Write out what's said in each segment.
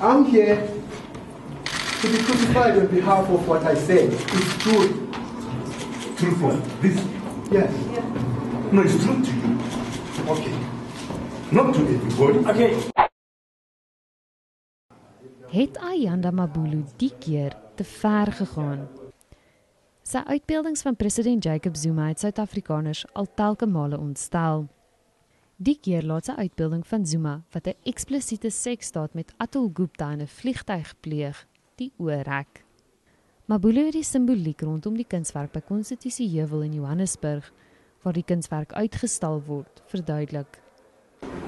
I'm here to be crucified on behalf of what I say. It's true. Truthful. This. Yes. No, it's true to you. Okay. Not to everybody. Okay. Het Ayanda Mabulu die keer te ver gegaan? Sy uitbeeldings van president Jacob Zuma het Suid-Afrikaners al telke male ontstel. Die keer laat sy uitbeelding van Zuma wat 'n eksplisiete seksstaat met Atul Gupta in 'n vliegtyg pleeg, die oorrek. Mabulu het die simboliek rondom die kunswerk by Konstitusie Heuwel in Johannesburg waar die kunswerk uitgestal word, verduidelik.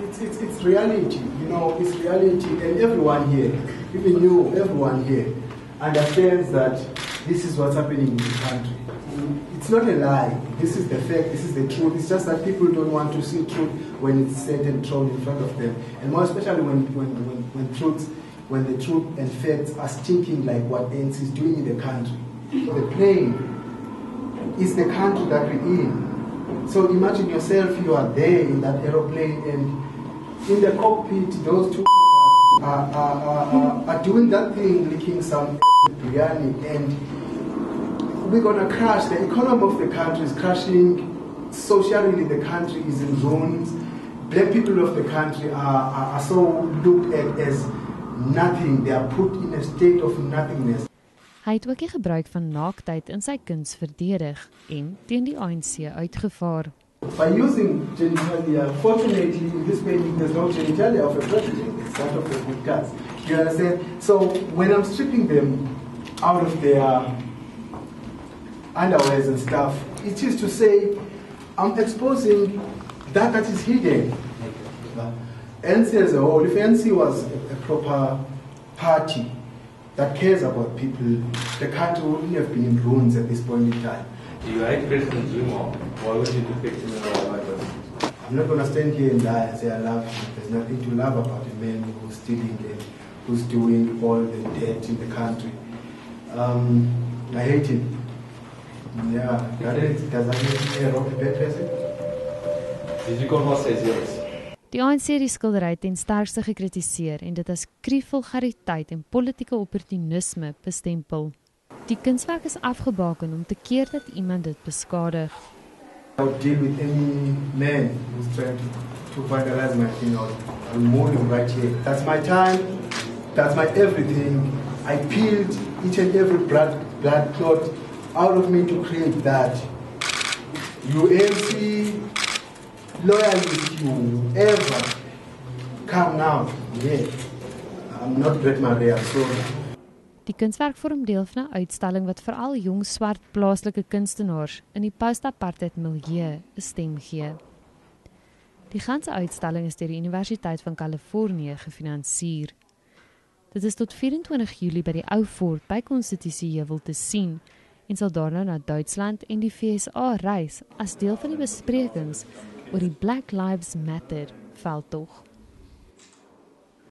It's, it's, it's reality, you know, it's reality, and everyone here, even you, everyone here, understands that this is what's happening in the country. It's not a lie. This is the fact. This is the truth. It's just that people don't want to see truth when it's said and thrown in front of them, and more especially when when when, when truth, when the truth and facts are stinking like what ANC is doing in the country. The plane is the country that we're in. So imagine yourself, you are there in that aeroplane, and in the cockpit, those two are, are, are, are doing that thing, licking some biryani, and we're gonna crash. The economy of the country is crashing. Socially, the country is in ruins. Black people of the country are, are, are so looked at as nothing. They are put in a state of nothingness. Hy het ook die gebruik van naaktheid in sy kuns verdedig en teen die ANC uitgevaar. By using genitalia, fortunately in this painting there's no genitalia of a president, it's that of the good guys. You understand? So when I'm stripping them out of their underwears and stuff, it is to say I'm exposing that that is hidden. NC as a whole, if NC was a, a proper party that cares about people, the country wouldn't have been in ruins at this point in time. Do you hate President Zuma? Why would you depict him in a this? I'm not going to stand here and lie and say I love him. There's nothing to love about a man who's stealing and who's doing all the debt in the country. Um, I hate him. Yeah, me a rock bad person? Did you confess says yes? Die ANC het die skildery ten sterkste gekritiseer en dit as krievulgariteit en politieke opportunisme bestempel. Die kunswerk is afgebaken om te keer dat iemand dit beskadig. I would deal with any man who's trying to, to vandalize my thing out. I'm moving right here. That's my time. That's my everything. I peeled each and every blood, blood clot out of me to create that. You MC, loyalist, you ever come now. Yeah. I'm not Brett Maria, so Die kunswerk vorm deel van 'n uitstalling wat veral jong swart plaaslike kunstenaars in die post-apartheid milieu 'n stem gee. Die ganse uitstalling is deur die Universiteit van Kalifornië gefinansier. Dit is tot 24 Julie by die Ou Fort by Konstitusie Heuwel te sien en sal daarna na Duitsland en die FSA reis as deel van die besprekings oor die Black Lives Matter veldtog.